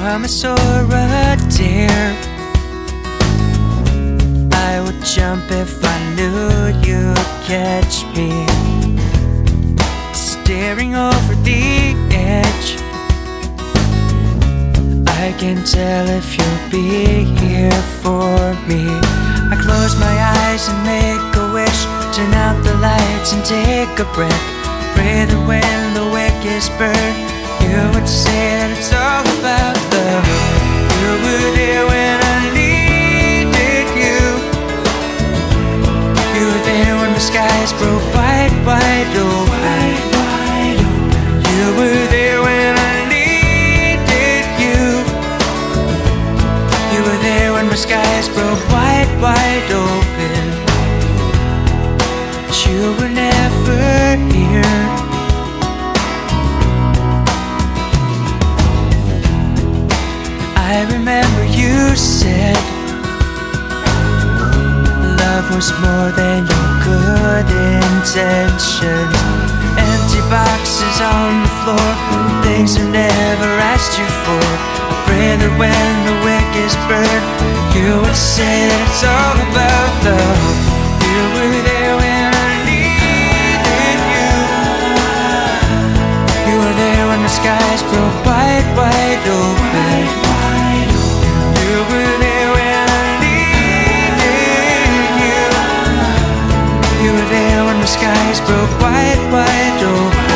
promise or a dare. I would jump if I knew you'd catch me. Staring over the edge. I can tell if you'll be here for me. I close my eyes and make a wish. Turn out the lights and take a breath. Pray that when the wick is burned, you would say that it's all about wide, open. You were there when you said love was more than your good intentions. Empty boxes on the floor, things I never asked you for. I pray that when the wick is burned, you would say that it's all about love. You were there skies broke wide, wide open.